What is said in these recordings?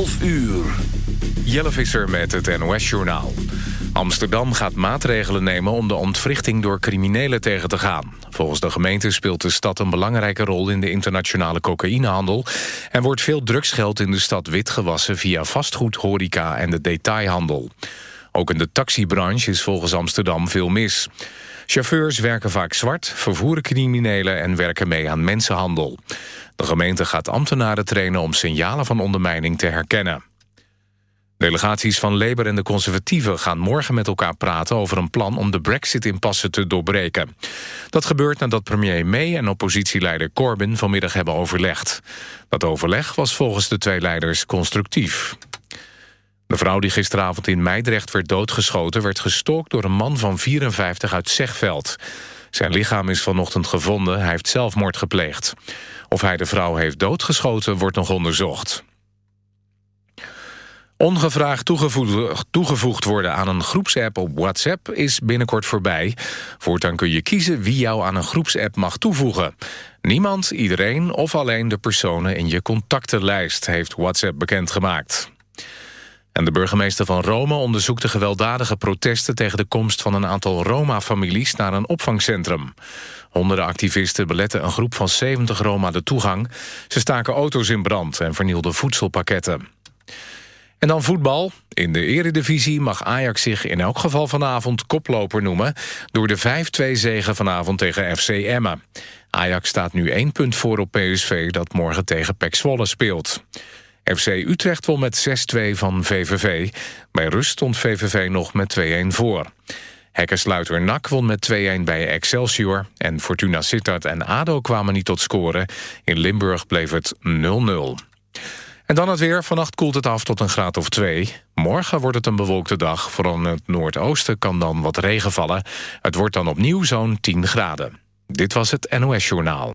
12 uur. Jelle Visser met het NOS-journaal. Amsterdam gaat maatregelen nemen om de ontwrichting door criminelen tegen te gaan. Volgens de gemeente speelt de stad een belangrijke rol in de internationale cocaïnehandel... en wordt veel drugsgeld in de stad wit gewassen via vastgoed, horeca en de detailhandel. Ook in de taxibranche is volgens Amsterdam veel mis. Chauffeurs werken vaak zwart, vervoeren criminelen en werken mee aan mensenhandel. De gemeente gaat ambtenaren trainen om signalen van ondermijning te herkennen. Delegaties van Labour en de Conservatieven gaan morgen met elkaar praten over een plan om de brexit-impasse te doorbreken. Dat gebeurt nadat premier May en oppositieleider Corbyn vanmiddag hebben overlegd. Dat overleg was volgens de twee leiders constructief. De vrouw die gisteravond in Meidrecht werd doodgeschoten... werd gestookt door een man van 54 uit Zegveld. Zijn lichaam is vanochtend gevonden, hij heeft zelfmoord gepleegd. Of hij de vrouw heeft doodgeschoten, wordt nog onderzocht. Ongevraagd toegevoegd, worden aan een groepsapp op WhatsApp is binnenkort voorbij. Voortaan kun je kiezen wie jou aan een groepsapp mag toevoegen. Niemand, iedereen of alleen de personen in je contactenlijst heeft WhatsApp bekendgemaakt. En de burgemeester van Rome onderzoekt de gewelddadige protesten... tegen de komst van een aantal Roma-families naar een opvangcentrum. Honderden activisten beletten een groep van 70 Roma de toegang. Ze staken auto's in brand en vernielden voedselpakketten. En dan voetbal. In de eredivisie mag Ajax zich in elk geval vanavond koploper noemen... door de 5-2 zegen vanavond tegen FC Emmen. Ajax staat nu één punt voor op PSV dat morgen tegen PEC Zwolle speelt. FC Utrecht won met 6-2 van VVV. Bij rust stond VVV nog met 2-1 voor. Hekkensluiter NAC won met 2-1 bij Excelsior... en Fortuna Sittard en ADO kwamen niet tot scoren. In Limburg bleef het 0-0. En dan het weer. Vannacht koelt het af tot een graad of 2. Morgen wordt het een bewolkte dag. Vooral in het noordoosten kan dan wat regen vallen. Het wordt dan opnieuw zo'n 10 graden. Dit was het NOS Journaal.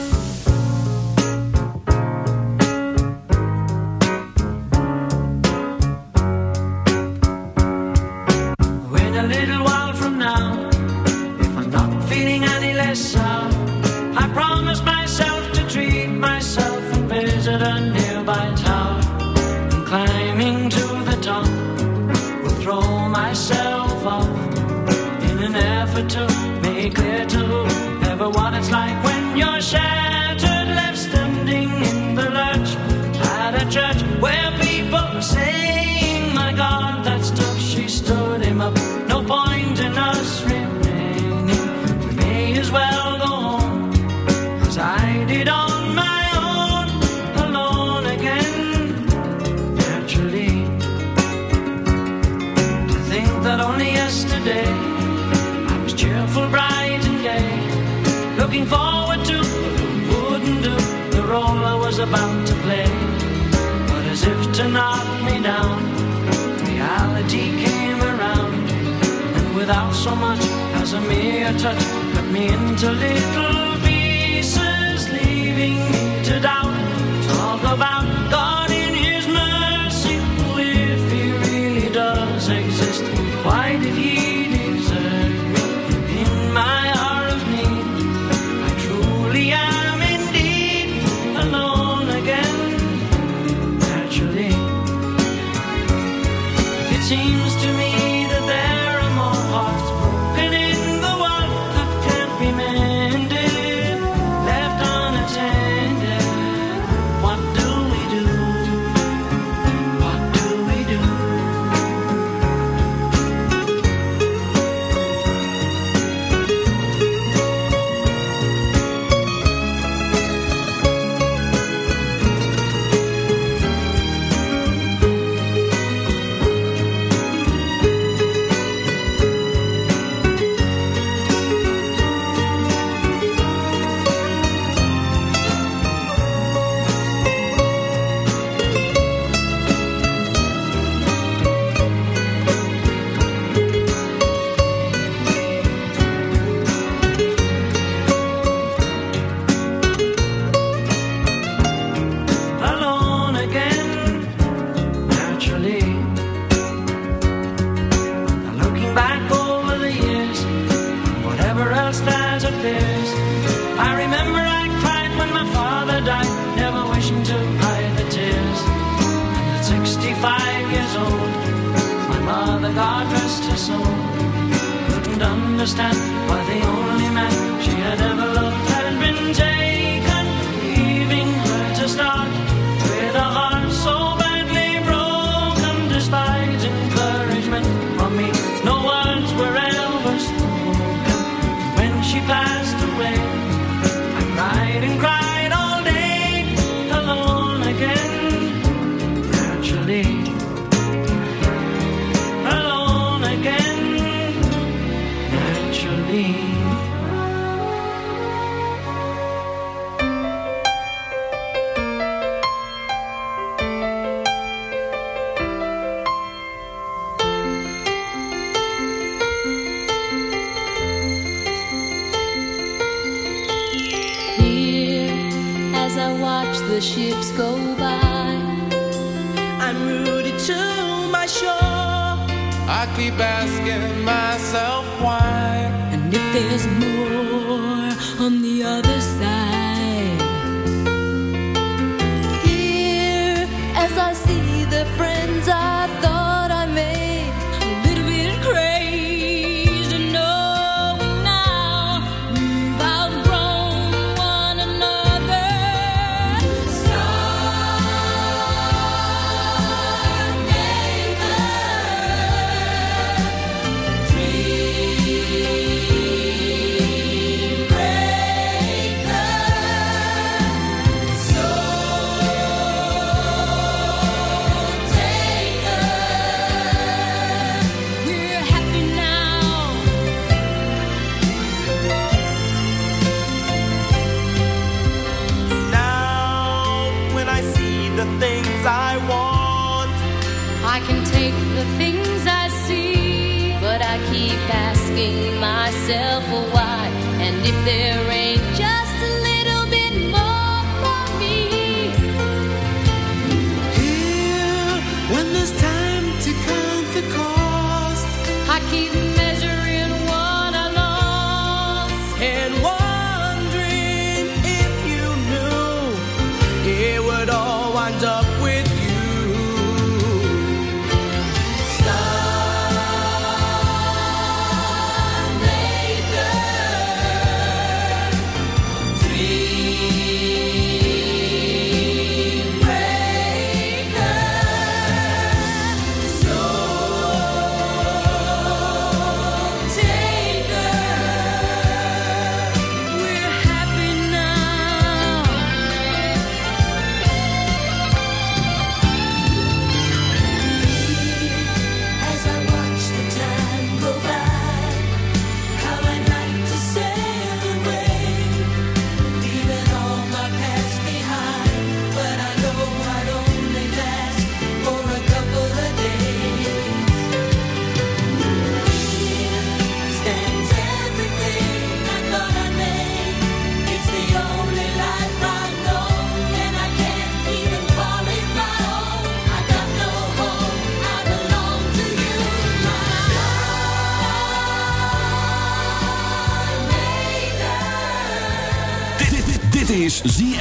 I promised myself to treat myself and visit a nearby tower. And climbing to the top, will throw myself off in an effort to make clear to everyone it's like when you're sharing. About to play. But as if to knock me down, reality came around. And without so much as a mere touch, cut me into little pieces, leaving me to doubt. Understand why they only myself why. And if there ain't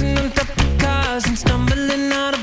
Dancing on top of cars and stumbling out of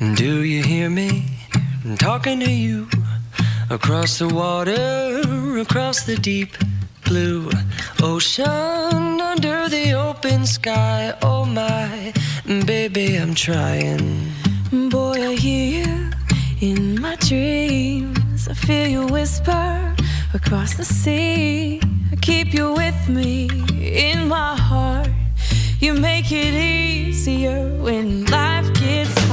hear me talking to you across the water, across the deep blue ocean, under the open sky. Oh my, baby, I'm trying. Boy, I hear you in my dreams. I feel you whisper across the sea. I keep you with me in my heart. You make it easier when life gets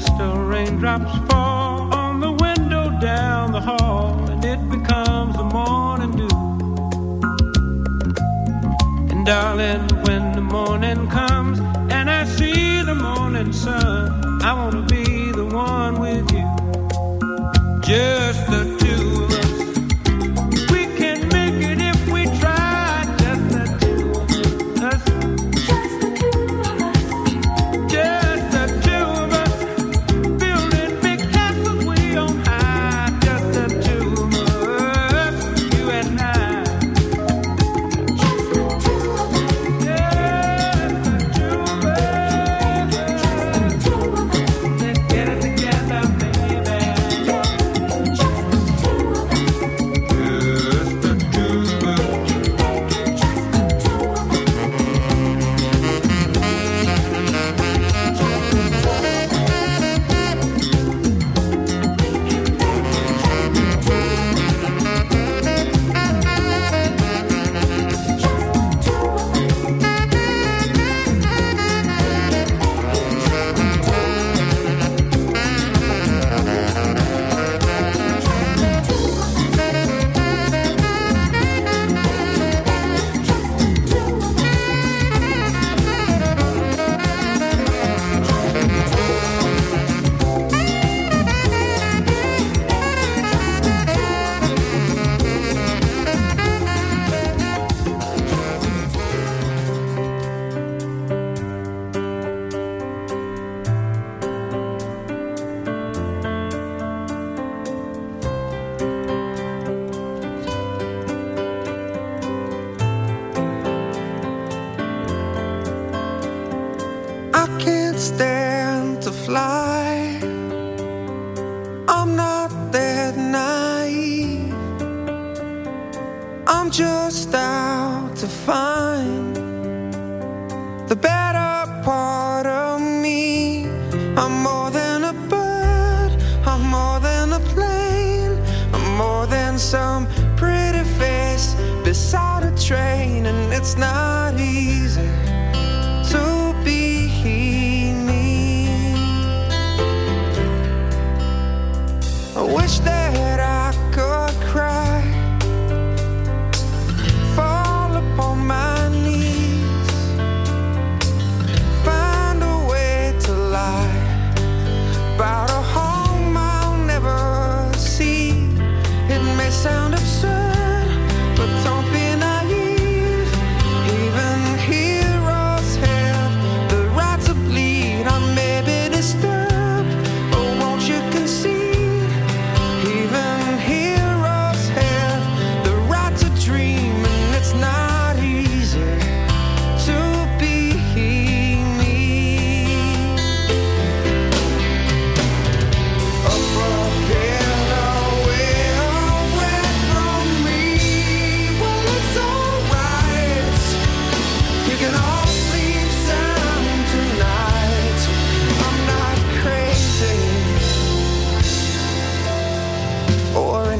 crystal raindrops fall.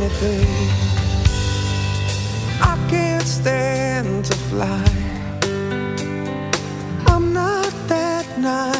anything. I can't stand to fly. I'm not that nice.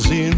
veel zin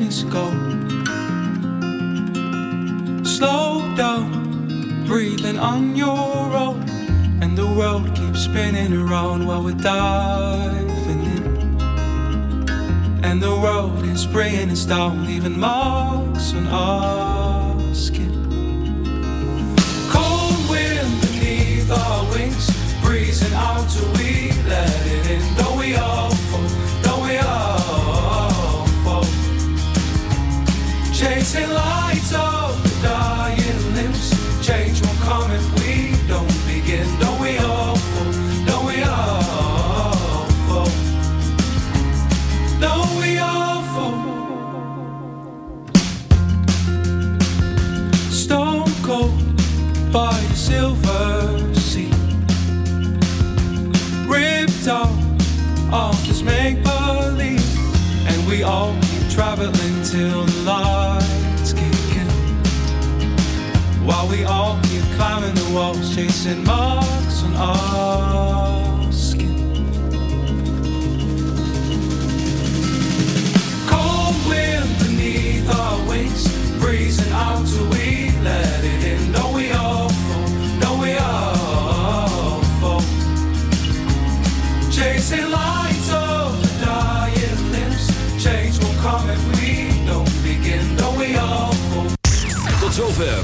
Let's go. Slow down, breathing on your own, and the world keeps spinning around while we're diving in. And the world is bringing us down, leaving marks on our skin. Cold wind beneath our wings, breezing out till we let it in. Don't we all Chasing lights of climbing the walls, chasing marks on our